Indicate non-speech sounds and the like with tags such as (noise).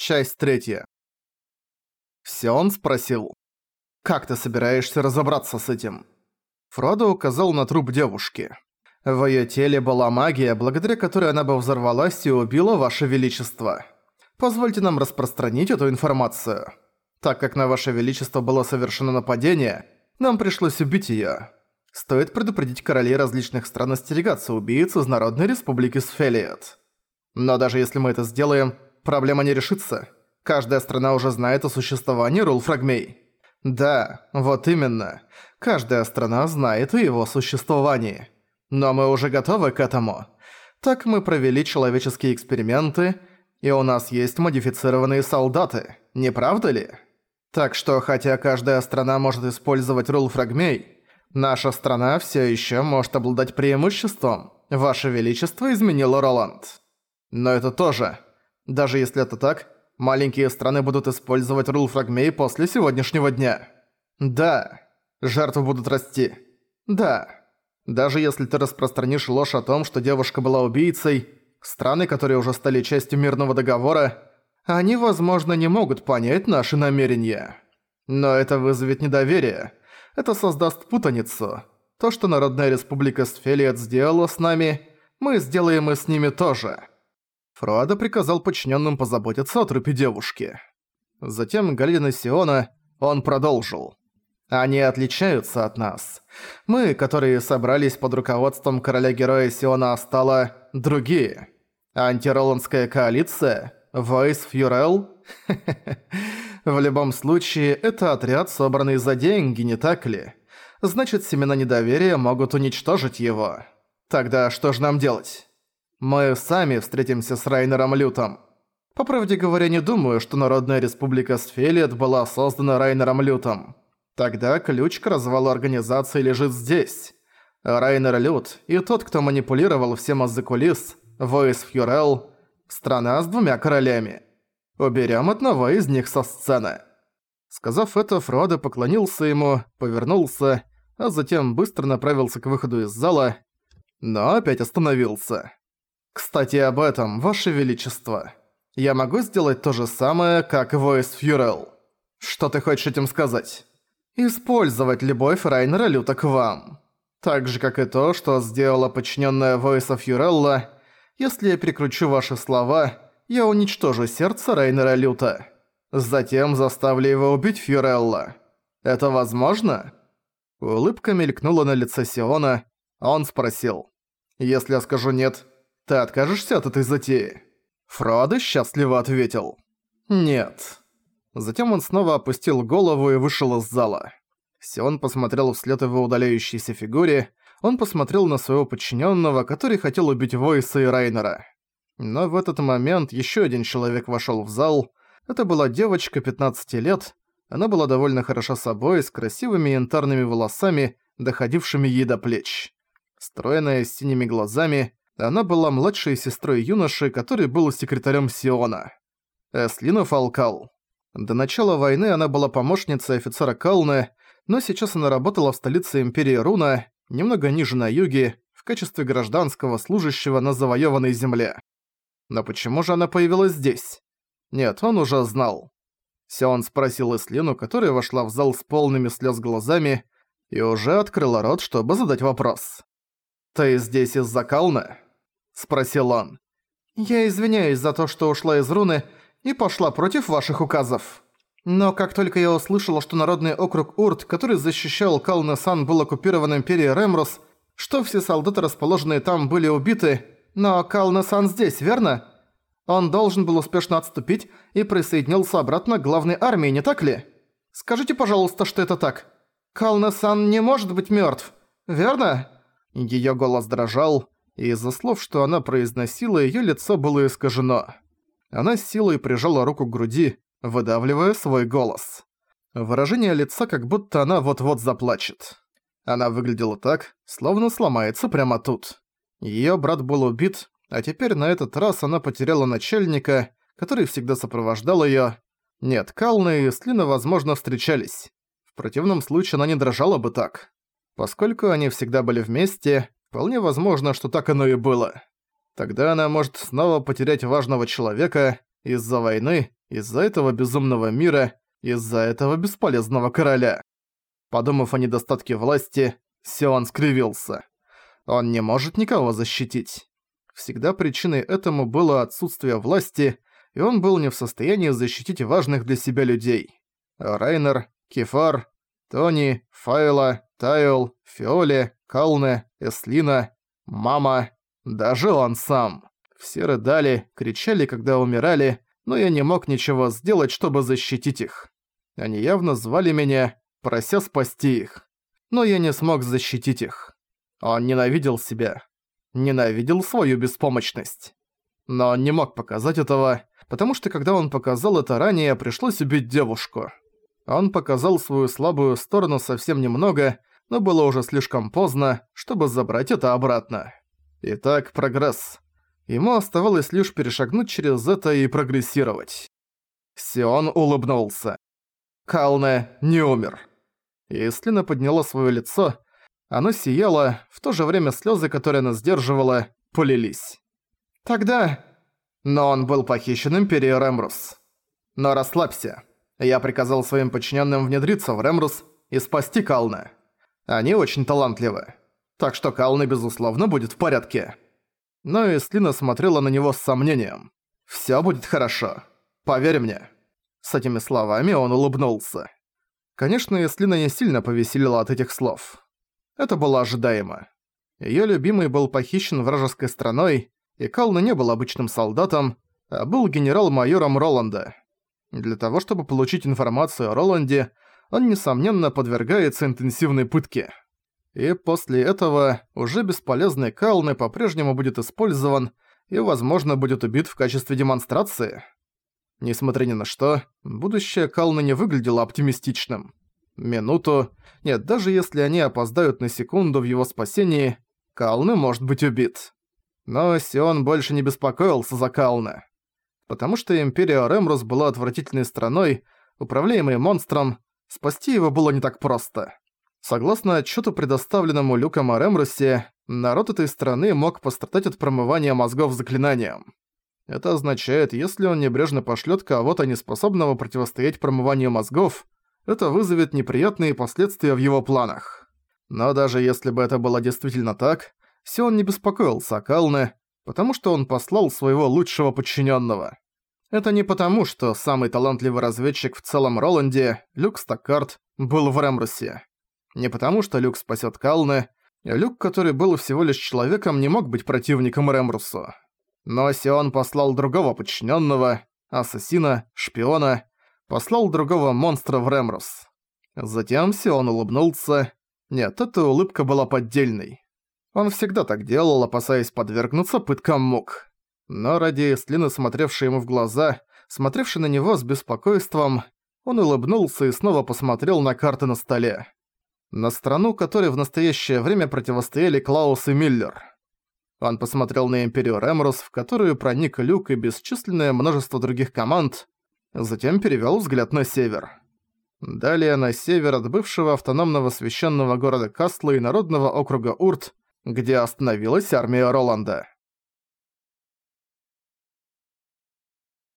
Часть третья. Сион спросил. «Как ты собираешься разобраться с этим?» Фродо указал на труп девушки. «В её теле была магия, благодаря которой она бы взорвалась и убила Ваше Величество. Позвольте нам распространить эту информацию. Так как на Ваше Величество было совершено нападение, нам пришлось убить её. Стоит предупредить королей различных стран остерегаться убийц из Народной Республики Сфелиет. Но даже если мы это сделаем, проблема не решится. Каждая страна уже знает о существовании Рулфрагмей. Да, вот именно. Каждая страна знает о его существовании. Но мы уже готовы к этому. Так мы провели человеческие эксперименты, и у нас есть модифицированные солдаты, не правда ли? Так что, хотя каждая страна может использовать Рулфрагмей, наша страна все еще может обладать преимуществом. Ваше Величество изменило Роланд. Но это тоже. Даже если это так, маленькие страны будут использовать Рулфрагмей после сегодняшнего дня. Да, жертвы будут расти. Да. Даже если ты распространишь ложь о том, что девушка была убийцей, страны, которые уже стали частью мирного договора, они, возможно, не могут понять наши намерения. Но это вызовет недоверие. Это создаст путаницу. То, что Народная Республика Сфелиет сделала с нами, мы сделаем и с ними тоже. Фруада приказал подчиненным позаботиться о трупе девушки. Затем, глядя на Сиона, он продолжил. «Они отличаются от нас. Мы, которые собрались под руководством короля-героя Сиона Астала, другие. Антироландская коалиция? Войс Фьюрел? (laughs) В любом случае, это отряд, собранный за деньги, не так ли? Значит, семена недоверия могут уничтожить его. Тогда что же нам делать?» Мы сами встретимся с Райнером Лютом. По правде говоря, не думаю, что Народная Республика Сфелиет была создана Райнером Лютом. Тогда ключ к развалу организации лежит здесь. Райнер Лют и тот, кто манипулировал всем Азекулис, Войс Фьюрел, страна с двумя королями. Уберем одного из них со сцены. Сказав это, Фродо поклонился ему, повернулся, а затем быстро направился к выходу из зала, но опять остановился. Кстати, об этом, Ваше Величество. Я могу сделать то же самое, как Войс Фьюрел. Что ты хочешь этим сказать? Использовать любовь Райнера Люта к вам. Так же, как и то, что сделала подчиненная Войса Фьюрелла. Если я прикручу ваши слова, я уничтожу сердце Райнера Люта. Затем заставлю его убить Фьюрелла. Это возможно? Улыбка мелькнула на лице Сиона, он спросил. «Если я скажу «нет», ты откажешься от этой затеи?» Фродо счастливо ответил. «Нет». Затем он снова опустил голову и вышел из зала. Сион посмотрел вслед его удаляющейся фигуре, он посмотрел на своего подчиненного, который хотел убить Войса и Райнера. Но в этот момент еще один человек вошел в зал. Это была девочка 15 лет. Она была довольно хороша собой, с красивыми янтарными волосами, доходившими ей до плеч. Стройная, с синими глазами, она была младшей сестрой юноши, который был секретарем Сиона. Эслина Фалкал. До начала войны она была помощницей офицера Калны, но сейчас она работала в столице Империи Руна, немного ниже на юге, в качестве гражданского служащего на завоеванной земле. Но почему же она появилась здесь? Нет, он уже знал. Сион спросил Эслину, которая вошла в зал с полными слез глазами, и уже открыла рот, чтобы задать вопрос. «Ты здесь из-за Калны?» Спросил он. «Я извиняюсь за то, что ушла из руны и пошла против ваших указов. Но как только я услышала, что Народный округ Урт, который защищал Калны-Сан, был оккупирован Империей Ремрус, что все солдаты, расположенные там, были убиты, но Калны-Сан здесь, верно? Он должен был успешно отступить и присоединился обратно к главной армии, не так ли? Скажите, пожалуйста, что это так. Калны-Сан не может быть мёртв, верно?» Её голос дрожал, и из-за слов, что она произносила, её лицо было искажено. Она с силой прижала руку к груди, выдавливая свой голос. Выражение лица, как будто она вот-вот заплачет. Она выглядела так, словно сломается прямо тут. Её брат был убит, а теперь на этот раз она потеряла начальника, который всегда сопровождал её. Нет, Кална и Слина, возможно, встречались. В противном случае она не дрожала бы так. Поскольку они всегда были вместе, Вполне возможно, что так оно и было. Тогда она может снова потерять важного человека из-за войны, из-за этого безумного мира, из-за этого бесполезного короля. Подумав о недостатке власти, Сион скривился. Он не может никого защитить. Всегда причиной этому было отсутствие власти, и он был не в состоянии защитить важных для себя людей. Райнер, Кефар, Тони, Файла, Тайл, Фиоле, Калне, Эслина, Мама, даже он сам. Все рыдали, кричали, когда умирали, но я не мог ничего сделать, чтобы защитить их. Они явно звали меня, прося спасти их. Но я не смог защитить их. Он ненавидел себя. Ненавидел свою беспомощность. Но он не мог показать этого, потому что когда он показал это ранее, пришлось убить девушку. Он показал свою слабую сторону совсем немного, но было уже слишком поздно, чтобы забрать это обратно. Итак, прогресс. Ему оставалось лишь перешагнуть через это и прогрессировать. Сион улыбнулся. Калне не умер. И Слина подняла своё лицо, оно сияло, в то же время слёзы, которые она сдерживала, полились. Тогда... Но он был похищен Империей Ремрус. Но расслабься. Я приказал своим подчиненным внедриться в Ремрус и спасти Кална. Они очень талантливы. Так что Кална, безусловно, будет в порядке. Но Ислина смотрела на него с сомнением. «Всё будет хорошо. Поверь мне». С этими словами он улыбнулся. Конечно, Ислина не сильно повеселила от этих слов. Это было ожидаемо. Её любимый был похищен вражеской страной, и Кална не был обычным солдатом, а был генерал-майором Роланда. Для того, чтобы получить информацию о Роланде, он, несомненно, подвергается интенсивной пытке. И после этого уже бесполезный Калны по-прежнему будет использован и, возможно, будет убит в качестве демонстрации. Несмотря ни на что, будущее Калны не выглядело оптимистичным. Минуту, нет, даже если они опоздают на секунду в его спасении, Калны может быть убит. Но Сион больше не беспокоился за Кална. Потому что Империя Ремрус была отвратительной страной, управляемой монстром, спасти его было не так просто. Согласно отчету, предоставленному Люком о народ этой страны мог пострадать от промывания мозгов заклинанием. Это означает, если он небрежно пошлет кого-то неспособного противостоять промыванию мозгов, это вызовет неприятные последствия в его планах. Но даже если бы это было действительно так, Сион не беспокоился о Калне, потому что он послал своего лучшего подчиненного. Это не потому, что самый талантливый разведчик в целом Роланде, Люк Стаккарт, был в Ремрусе. Не потому, что Люк спасет Калны, Люк, который был всего лишь человеком, не мог быть противником Ремрусу. Но Сион послал другого подчиненного, ассасина, шпиона, послал другого монстра в Ремрус. Затем Сион улыбнулся. Нет, эта улыбка была поддельной. Он всегда так делал, опасаясь подвергнуться пыткам мук. Но ради Эстлины, смотревшей ему в глаза, смотревшей на него с беспокойством, он улыбнулся и снова посмотрел на карты на столе. На страну, которой в настоящее время противостояли Клаус и Миллер. Он посмотрел на Империю Ремрус, в которую проник Люк и бесчисленное множество других команд, затем перевёл взгляд на север. Далее на север от бывшего автономного священного города Кастла и народного округа Урт, где остановилась армия Роланда.